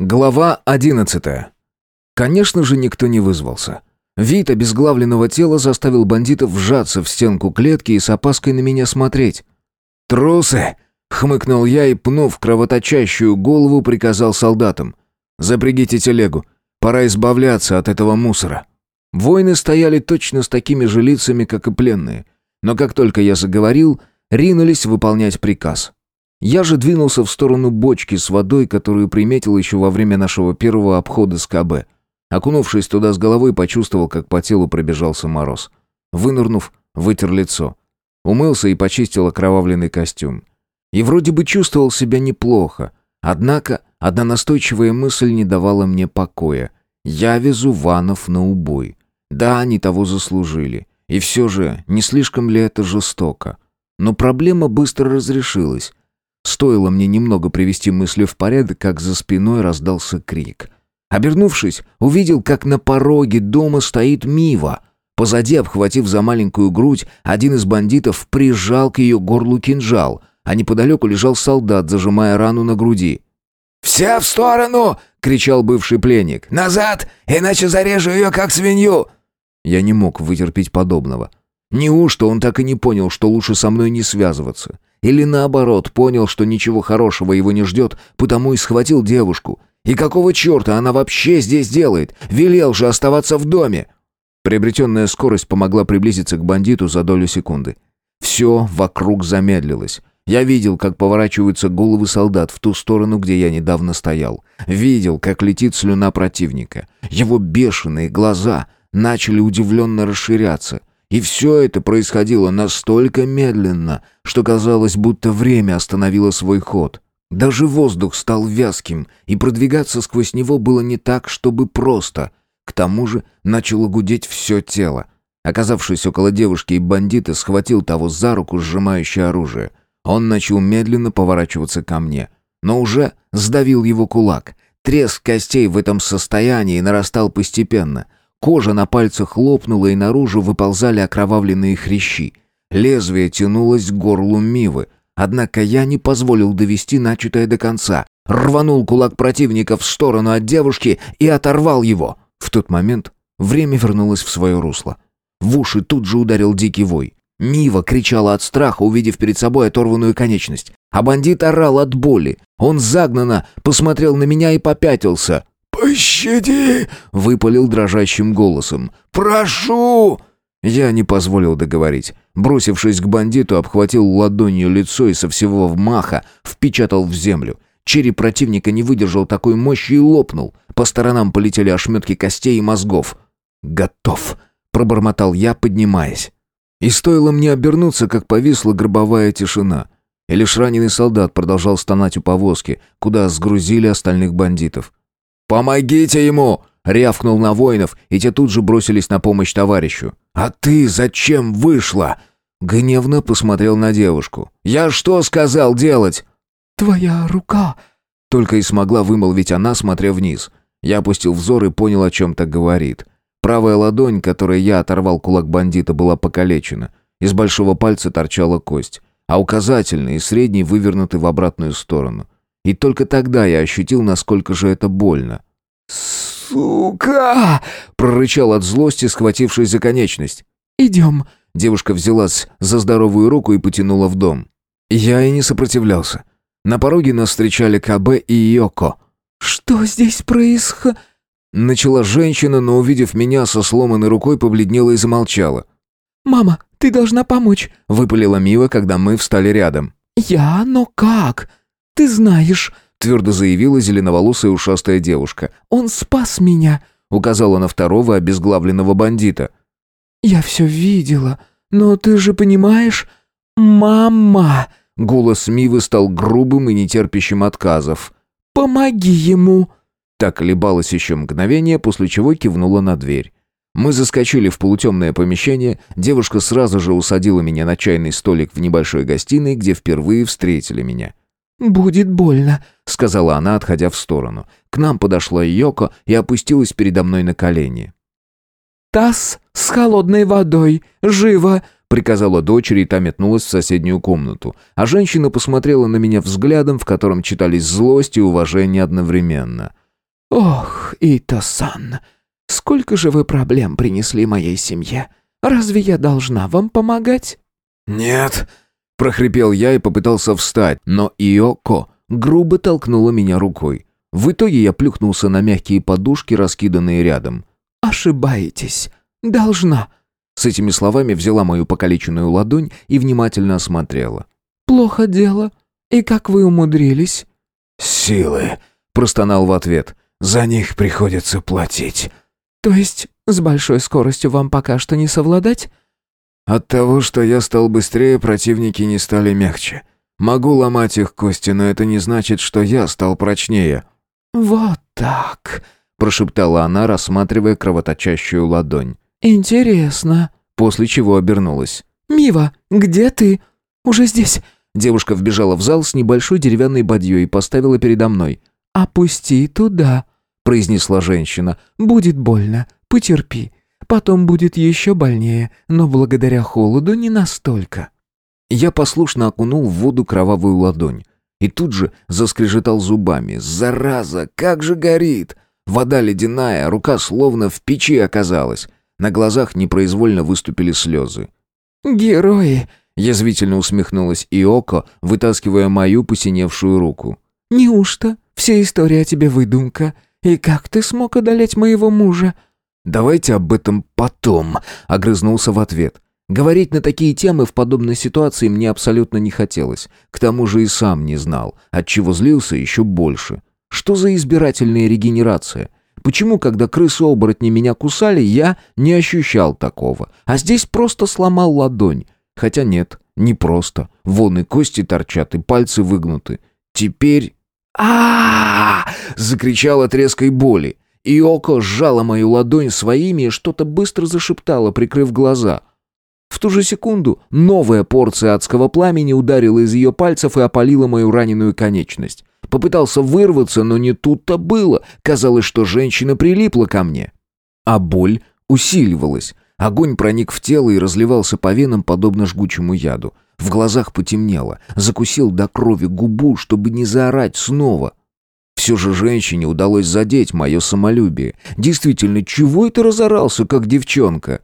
Глава одиннадцатая. Конечно же, никто не вызвался. Вид обезглавленного тела заставил бандитов вжаться в стенку клетки и с опаской на меня смотреть. «Трусы!» — хмыкнул я и, пнув кровоточащую голову, приказал солдатам. «Запрягите телегу. Пора избавляться от этого мусора». Воины стояли точно с такими же лицами, как и пленные. Но как только я заговорил, ринулись выполнять приказ. Я же двинулся в сторону бочки с водой, которую приметил еще во время нашего первого обхода с КБ. Окунувшись туда с головой, почувствовал, как по телу пробежался мороз. Вынырнув, вытер лицо. Умылся и почистил окровавленный костюм. И вроде бы чувствовал себя неплохо. Однако одна настойчивая мысль не давала мне покоя. Я везу Ванов на убой. Да, они того заслужили. И все же, не слишком ли это жестоко? Но проблема быстро разрешилась. Стоило мне немного привести мысли в порядок, как за спиной раздался крик. Обернувшись, увидел, как на пороге дома стоит Мива. Позади, обхватив за маленькую грудь, один из бандитов прижал к ее горлу кинжал, а неподалеку лежал солдат, зажимая рану на груди. «Все в сторону!» — кричал бывший пленник. «Назад, иначе зарежу ее, как свинью!» Я не мог вытерпеть подобного. Неужто он так и не понял, что лучше со мной не связываться? Или наоборот, понял, что ничего хорошего его не ждет, потому и схватил девушку. И какого черта она вообще здесь делает? Велел же оставаться в доме. Приобретенная скорость помогла приблизиться к бандиту за долю секунды. Все вокруг замедлилось. Я видел, как поворачиваются головы солдат в ту сторону, где я недавно стоял. Видел, как летит слюна противника. Его бешеные глаза начали удивленно расширяться — и все это происходило настолько медленно, что казалось, будто время остановило свой ход. Даже воздух стал вязким, и продвигаться сквозь него было не так, чтобы просто. К тому же начало гудеть все тело. Оказавшись около девушки и бандита, схватил того за руку, сжимающее оружие. Он начал медленно поворачиваться ко мне, но уже сдавил его кулак. Треск костей в этом состоянии нарастал постепенно — Кожа на пальцах лопнула, и наружу выползали окровавленные хрящи. Лезвие тянулось к горлу Мивы. Однако я не позволил довести начатое до конца. Рванул кулак противника в сторону от девушки и оторвал его. В тот момент время вернулось в свое русло. В уши тут же ударил дикий вой. Мива кричала от страха, увидев перед собой оторванную конечность. А бандит орал от боли. Он загнанно посмотрел на меня и попятился. «Пощади!» — выпалил дрожащим голосом. «Прошу!» Я не позволил договорить. Бросившись к бандиту, обхватил ладонью лицо и со всего вмаха впечатал в землю. Череп противника не выдержал такой мощи и лопнул. По сторонам полетели ошметки костей и мозгов. «Готов!» — пробормотал я, поднимаясь. И стоило мне обернуться, как повисла гробовая тишина. И лишь раненый солдат продолжал стонать у повозки, куда сгрузили остальных бандитов. «Помогите ему!» — рявкнул на воинов, и те тут же бросились на помощь товарищу. «А ты зачем вышла?» Гневно посмотрел на девушку. «Я что сказал делать?» «Твоя рука!» Только и смогла вымолвить она, смотря вниз. Я опустил взор и понял, о чем так говорит. Правая ладонь, которой я оторвал кулак бандита, была покалечена. Из большого пальца торчала кость, а указательный и средний вывернуты в обратную сторону. И только тогда я ощутил, насколько же это больно. «Сука!» — прорычал от злости, схватившись за конечность. «Идем». Девушка взялась за здоровую руку и потянула в дом. Я и не сопротивлялся. На пороге нас встречали КБ и Йоко. «Что здесь происходит?» Начала женщина, но, увидев меня со сломанной рукой, побледнела и замолчала. «Мама, ты должна помочь», — выпалила Мива, когда мы встали рядом. «Я? Но как?» «Ты знаешь», — твердо заявила зеленоволосая ушастая девушка. «Он спас меня», — указала на второго обезглавленного бандита. «Я все видела, но ты же понимаешь... Мама!» Голос Мивы стал грубым и нетерпящим отказов. «Помоги ему!» Так колебалась еще мгновение, после чего кивнула на дверь. Мы заскочили в полутемное помещение, девушка сразу же усадила меня на чайный столик в небольшой гостиной, где впервые встретили меня. «Будет больно», — сказала она, отходя в сторону. К нам подошла Йоко и опустилась передо мной на колени. «Таз с холодной водой! Живо!» — приказала дочери, и та метнулась в соседнюю комнату. А женщина посмотрела на меня взглядом, в котором читались злость и уважение одновременно. «Ох, Ито-сан, сколько же вы проблем принесли моей семье. Разве я должна вам помогать?» «Нет», — прохрипел я и попытался встать, но Иоко грубо толкнула меня рукой. В итоге я плюхнулся на мягкие подушки, раскиданные рядом. «Ошибаетесь. Должна». С этими словами взяла мою покалеченную ладонь и внимательно осмотрела. «Плохо дело. И как вы умудрились?» «Силы», — простонал в ответ. «За них приходится платить». «То есть с большой скоростью вам пока что не совладать?» «От того, что я стал быстрее, противники не стали мягче. Могу ломать их кости, но это не значит, что я стал прочнее». «Вот так», — прошептала она, рассматривая кровоточащую ладонь. «Интересно». После чего обернулась. «Мива, где ты?» «Уже здесь». Девушка вбежала в зал с небольшой деревянной бадьей и поставила передо мной. «Опусти туда», — произнесла женщина. «Будет больно. Потерпи. Потом будет еще больнее, но благодаря холоду не настолько». Я послушно окунул в воду кровавую ладонь. И тут же заскрежетал зубами. «Зараза, как же горит!» Вода ледяная, рука словно в печи оказалась. На глазах непроизвольно выступили слезы. «Герои!» — язвительно усмехнулась Иоко, вытаскивая мою посиневшую руку. «Неужто вся история о тебе выдумка? И как ты смог одолеть моего мужа?» «Давайте об этом потом», — огрызнулся в ответ. Говорить на такие темы в подобной ситуации мне абсолютно не хотелось. К тому же и сам не знал, от чего злился еще больше. Что за избирательная регенерация? Почему, когда крысы-оборотни меня кусали, я не ощущал такого, а здесь просто сломал ладонь? Хотя нет, не просто. Вон и кости торчат, и пальцы выгнуты. Теперь... а закричал от резкой боли. И око сжало мою ладонь своими и что-то быстро зашептало, прикрыв глаза — в ту же секунду новая порция адского пламени ударила из ее пальцев и опалила мою раненую конечность. Попытался вырваться, но не тут-то было. Казалось, что женщина прилипла ко мне. А боль усиливалась. Огонь проник в тело и разливался по венам, подобно жгучему яду. В глазах потемнело. Закусил до крови губу, чтобы не заорать снова. Все же женщине удалось задеть мое самолюбие. Действительно, чего это разорался, как девчонка?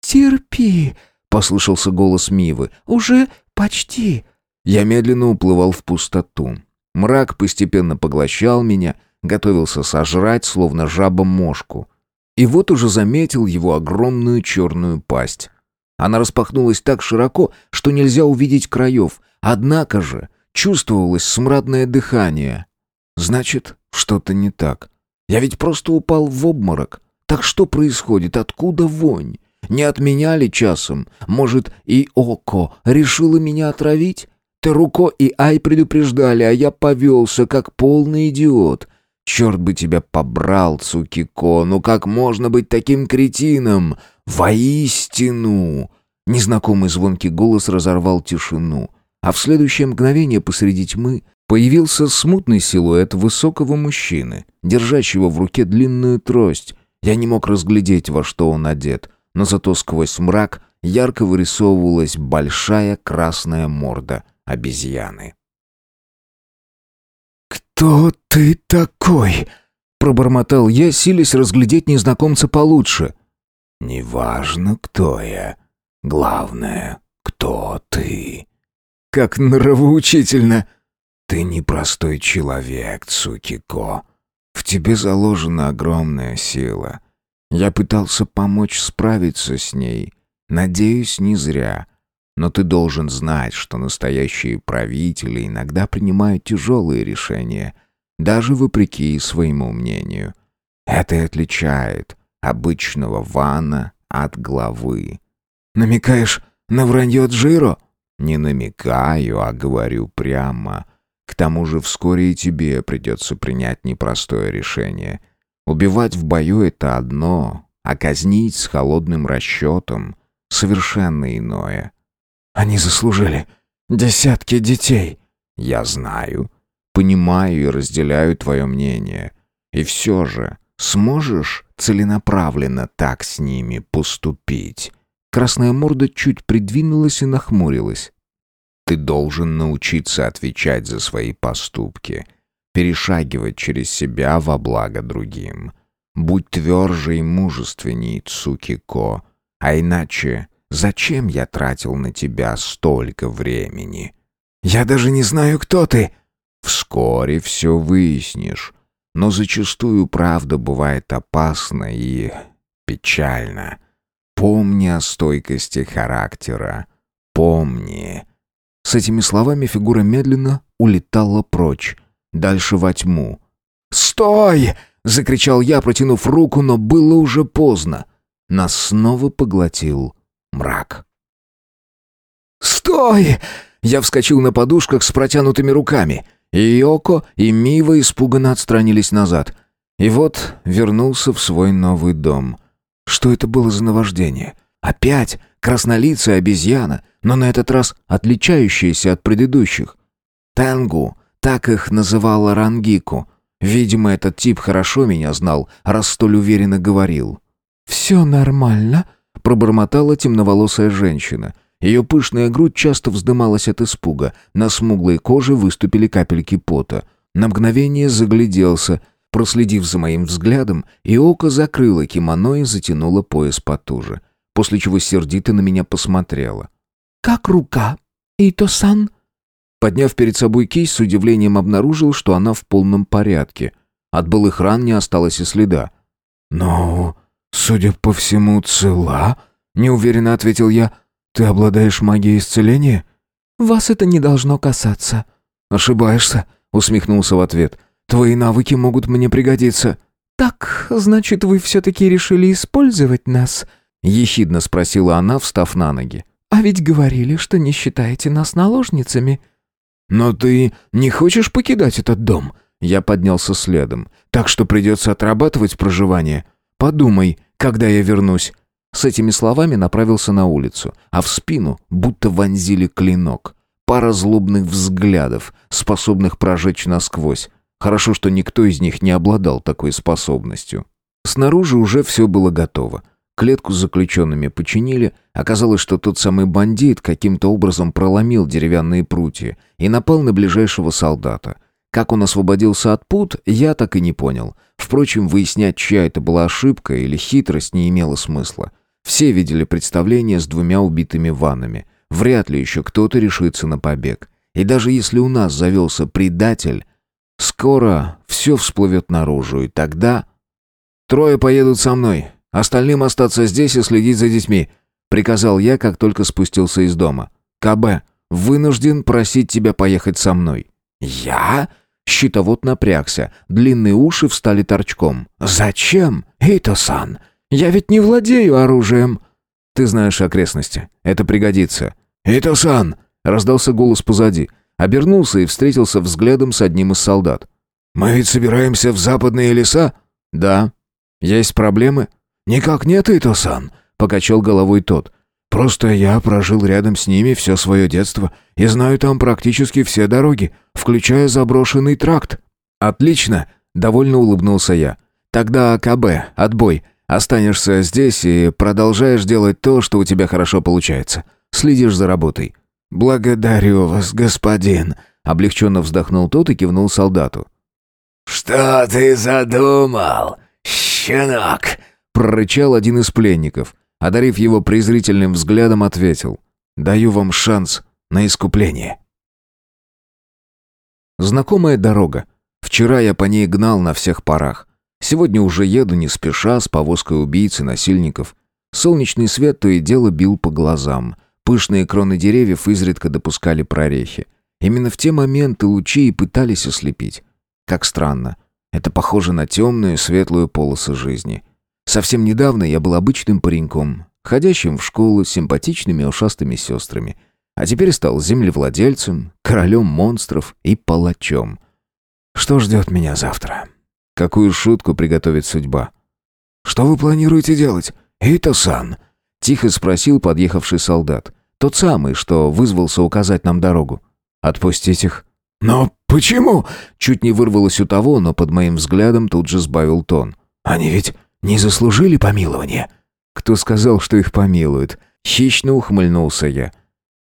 «Терпи», послышался голос Мивы. «Уже почти». Я медленно уплывал в пустоту. Мрак постепенно поглощал меня, готовился сожрать, словно жаба мошку. И вот уже заметил его огромную черную пасть. Она распахнулась так широко, что нельзя увидеть краев, однако же чувствовалось смрадное дыхание. Значит, что-то не так. Я ведь просто упал в обморок. Так что происходит? Откуда вонь? Не отменяли часом? Может, и Око решила меня отравить? Теруко и Ай предупреждали, а я повелся, как полный идиот. Черт бы тебя побрал, Цукико, ну как можно быть таким кретином? Воистину!» Незнакомый звонкий голос разорвал тишину, а в следующее мгновение посреди тьмы появился смутный силуэт высокого мужчины, держащего в руке длинную трость. Я не мог разглядеть, во что он одет, но зато сквозь мрак ярко вырисовывалась большая красная морда обезьяны. «Кто ты такой?» — пробормотал я, силясь разглядеть незнакомца получше. «Неважно, кто я. Главное, кто ты». «Как нравоучительно!» «Ты непростой человек, Цукико. В тебе заложена огромная сила. Я пытался помочь справиться с ней. Надеюсь, не зря. Но ты должен знать, что настоящие правители иногда принимают тяжелые решения, даже вопреки своему мнению. Это и отличает обычного вана от главы. Намекаешь на вранье Джиро? Не намекаю, а говорю прямо. К тому же вскоре и тебе придется принять непростое решение — Убивать в бою — это одно, а казнить с холодным расчетом — совершенно иное. Они заслужили десятки детей. Я знаю, понимаю и разделяю твое мнение. И все же сможешь целенаправленно так с ними поступить? Красная морда чуть придвинулась и нахмурилась. Ты должен научиться отвечать за свои поступки. перешагивать через себя во благо другим. Будь тверже и мужественней, Цукико, а иначе зачем я тратил на тебя столько времени? Я даже не знаю, кто ты. Вскоре все выяснишь, но зачастую правда бывает опасна и печальна. Помни о стойкости характера. Помни. С этими словами фигура медленно улетала прочь, дальше во тьму. «Стой!» — закричал я, протянув руку, но было уже поздно. Нас снова поглотил мрак. «Стой!» Я вскочил на подушках с протянутыми руками. И Йоко, и Мива испуганно отстранились назад. И вот вернулся в свой новый дом. Что это было за наваждение? Опять краснолицая обезьяна, но на этот раз отличающаяся от предыдущих. Тенгу, так их называла Рангику. Видимо, этот тип хорошо меня знал, раз столь уверенно говорил. «Все нормально», — пробормотала темноволосая женщина. Ее пышная грудь часто вздымалась от испуга, на смуглой коже выступили капельки пота. На мгновение загляделся, проследив за моим взглядом, и око закрыло кимоно и затянуло пояс потуже, после чего сердито на меня посмотрела. «Как рука? Ито-сан?» Подняв перед собой кейс, с удивлением обнаружил, что она в полном порядке. От былых ран не осталось и следа. «Ну, судя по всему, цела?» — неуверенно ответил я. «Ты обладаешь магией исцеления?» «Вас это не должно касаться». «Ошибаешься», — усмехнулся в ответ. «Твои навыки могут мне пригодиться». «Так, значит, вы все-таки решили использовать нас?» — ехидно спросила она, встав на ноги. «А ведь говорили, что не считаете нас наложницами». «Но ты не хочешь покидать этот дом?» Я поднялся следом. «Так что придется отрабатывать проживание. Подумай, когда я вернусь. С этими словами направился на улицу, а в спину будто вонзили клинок. Пара злобных взглядов, способных прожечь насквозь. Хорошо, что никто из них не обладал такой способностью. Снаружи уже все было готово. Клетку с заключенными починили. Оказалось, что тот самый бандит каким-то образом проломил деревянные прутья и напал на ближайшего солдата. Как он освободился от пут, я так и не понял. Впрочем, выяснять, чья это была ошибка или хитрость, не имело смысла. Все видели представление с двумя убитыми ваннами. Вряд ли еще кто-то решится на побег. И даже если у нас завелся предатель, скоро все всплывет наружу, и тогда... «Трое поедут со мной, остальным остаться здесь и следить за детьми», приказал я, как только спустился из дома. «КБ, вынужден просить тебя поехать со мной». «Я?» Щитовод напрягся, длинные уши встали торчком. «Зачем, Ито-сан? Я ведь не владею оружием». «Ты знаешь окрестности. Это пригодится». «Ито-сан!» — раздался голос позади. Обернулся и встретился взглядом с одним из солдат. «Мы ведь собираемся в западные леса?» «Да». «Есть проблемы?» «Никак нет, Ито-сан», — покачал головой тот. «Просто я прожил рядом с ними все свое детство и знаю там практически все дороги, включая заброшенный тракт». «Отлично!» — довольно улыбнулся я. «Тогда КБ, отбой. Останешься здесь и продолжаешь делать то, что у тебя хорошо получается. Следишь за работой». «Благодарю вас, господин», — облегченно вздохнул тот и кивнул солдату. «Что ты задумал, щенок?» — прорычал один из пленников. Одарив его презрительным взглядом, ответил. «Даю вам шанс на искупление». Знакомая дорога. Вчера я по ней гнал на всех парах. Сегодня уже еду не спеша, с повозкой убийц и насильников. Солнечный свет то и дело бил по глазам. Пышные кроны деревьев изредка допускали прорехи. Именно в те моменты лучи и пытались ослепить. Как странно. Это похоже на темную светлую полосу жизни. Совсем недавно я был обычным пареньком, ходящим в школу с симпатичными ушастыми сестрами. А теперь стал землевладельцем, королем монстров и палачом. Что ждет меня завтра? Какую шутку приготовит судьба? «Что вы планируете делать, Ито-сан?» — тихо спросил подъехавший солдат. Тот самый, что вызвался указать нам дорогу. «Отпустить их». «Но почему?» Чуть не вырвалось у того, но под моим взглядом тут же сбавил тон. «Они ведь не заслужили помилования». «Кто сказал, что их помилуют?» Хищно ухмыльнулся я.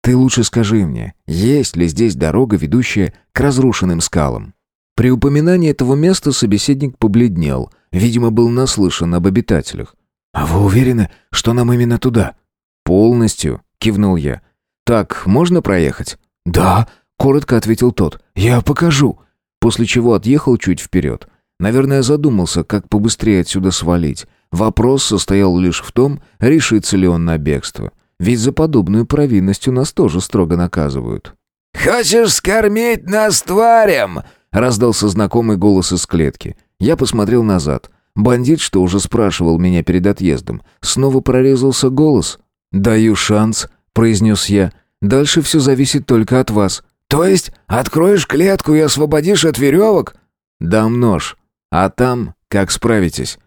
«Ты лучше скажи мне, есть ли здесь дорога, ведущая к разрушенным скалам?» При упоминании этого места собеседник побледнел. Видимо, был наслышан об обитателях. «А вы уверены, что нам именно туда?» «Полностью», — кивнул я. «Так, можно проехать?» «Да», — коротко ответил тот. «Я покажу». После чего отъехал чуть вперед. Наверное, задумался, как побыстрее отсюда свалить. Вопрос состоял лишь в том, решится ли он на бегство. Ведь за подобную провинность у нас тоже строго наказывают. «Хочешь скормить нас тварям?» — раздался знакомый голос из клетки. Я посмотрел назад. Бандит, что уже спрашивал меня перед отъездом, снова прорезался голос. «Даю шанс», — произнес я. «Дальше все зависит только от вас». «То есть откроешь клетку и освободишь от веревок?» «Дам нож. А там как справитесь?»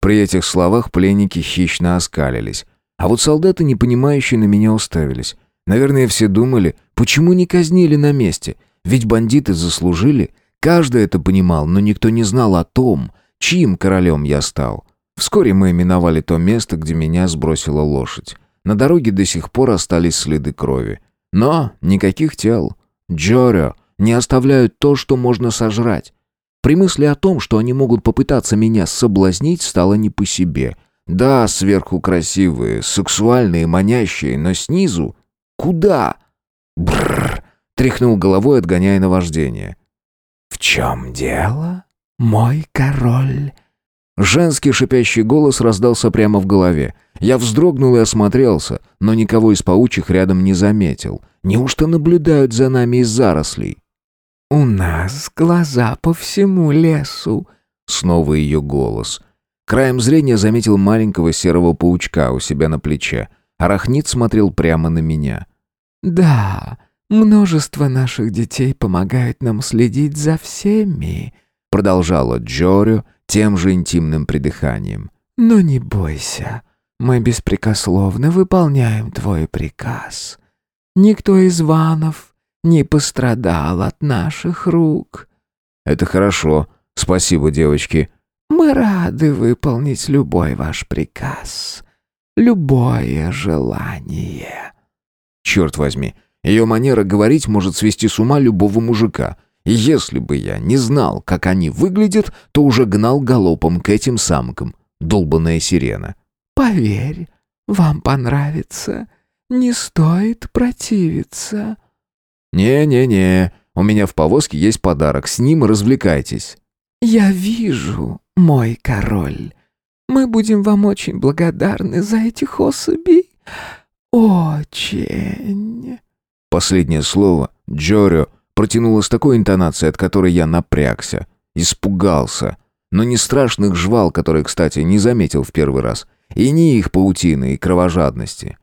При этих словах пленники хищно оскалились. А вот солдаты, непонимающие, на меня уставились. Наверное, все думали, почему не казнили на месте? Ведь бандиты заслужили. Каждый это понимал, но никто не знал о том, чьим королем я стал. Вскоре мы миновали то место, где меня сбросила лошадь. На дороге до сих пор остались следы крови. Но никаких тел. Джорио не оставляют то, что можно сожрать. При мысли о том, что они могут попытаться меня соблазнить, стало не по себе. Да, сверху красивые, сексуальные, манящие, но снизу... Куда? Бррр! Тряхнул головой, отгоняя наваждение. «В чем дело, мой король?» Женский шипящий голос раздался прямо в голове. Я вздрогнул и осмотрелся, но никого из паучих рядом не заметил. Неужто наблюдают за нами из зарослей? «У нас глаза по всему лесу», — снова ее голос. Краем зрения заметил маленького серого паучка у себя на плече. Арахнит смотрел прямо на меня. «Да, множество наших детей помогают нам следить за всеми», — продолжала Джорио тем же интимным придыханием. «Но не бойся, мы беспрекословно выполняем твой приказ. Никто из ванов не пострадал от наших рук». «Это хорошо. Спасибо, девочки». «Мы рады выполнить любой ваш приказ. Любое желание». Черт возьми, ее манера говорить может свести с ума любого мужика. Если бы я не знал, как они выглядят, то уже гнал галопом к этим самкам. Долбаная сирена. «Поверь, вам понравится. Не стоит противиться». «Не-не-не, у меня в повозке есть подарок, с ним развлекайтесь». «Я вижу, мой король. Мы будем вам очень благодарны за этих особей. Очень». Последнее слово Джорио протянула с такой интонацией, от которой я напрягся, испугался. Но не страшных жвал, которые, кстати, не заметил в первый раз, и не их паутины и кровожадности.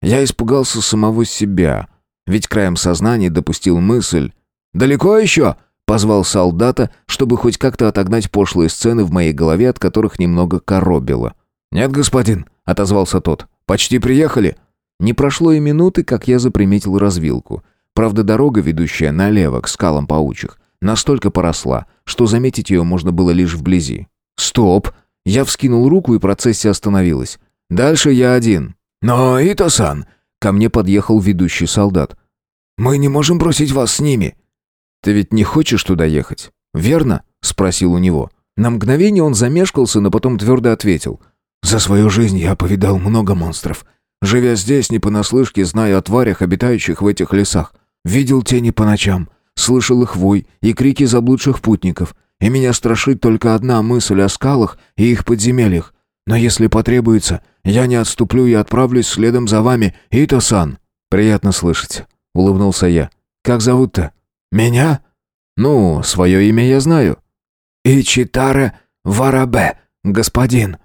Я испугался самого себя — ведь краем сознания допустил мысль. «Далеко еще?» — позвал солдата, чтобы хоть как-то отогнать пошлые сцены в моей голове, от которых немного коробило. «Нет, господин», — отозвался тот. «Почти приехали». Не прошло и минуты, как я заприметил развилку. Правда, дорога, ведущая налево, к скалам паучих, настолько поросла, что заметить ее можно было лишь вблизи. «Стоп!» Я вскинул руку, и процессия остановилась. «Дальше я один». «Но, Ито-сан, Ко мне подъехал ведущий солдат. «Мы не можем бросить вас с ними». «Ты ведь не хочешь туда ехать, верно?» — спросил у него. На мгновение он замешкался, но потом твердо ответил. «За свою жизнь я повидал много монстров. Живя здесь, не понаслышке, знаю о тварях, обитающих в этих лесах. Видел тени по ночам, слышал их вой и крики заблудших путников. И меня страшит только одна мысль о скалах и их подземельях. Но если потребуется, я не отступлю и отправлюсь следом за вами, Ито-сан». «Приятно слышать», — улыбнулся я. «Как зовут-то?» «Меня?» «Ну, свое имя я знаю». «Ичитаре Варабе, господин».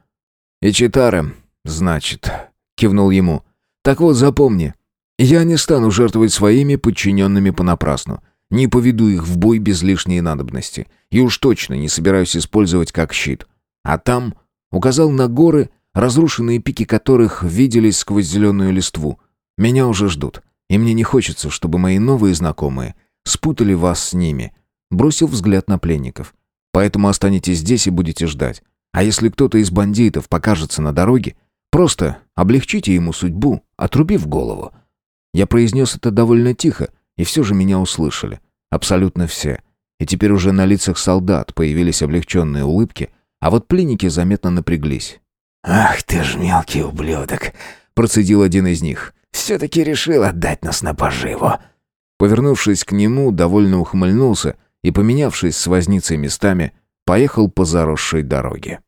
«Ичитаре, значит», — кивнул ему. «Так вот, запомни, я не стану жертвовать своими подчиненными понапрасну. Не поведу их в бой без лишней надобности. И уж точно не собираюсь использовать как щит. А там Указал на горы, разрушенные пики которых виделись сквозь зеленую листву. Меня уже ждут, и мне не хочется, чтобы мои новые знакомые спутали вас с ними. Бросил взгляд на пленников. Поэтому останетесь здесь и будете ждать. А если кто-то из бандитов покажется на дороге, просто облегчите ему судьбу, отрубив голову. Я произнес это довольно тихо, и все же меня услышали. Абсолютно все. и теперь уже на лицах солдат появились облегченные улыбки, а вот пленники заметно напряглись. «Ах ты ж мелкий ублюдок!» — процедил один из них. «Все-таки решил отдать нас на поживу!» Повернувшись к нему, довольно ухмыльнулся и, поменявшись с возницей местами, поехал по заросшей дороге.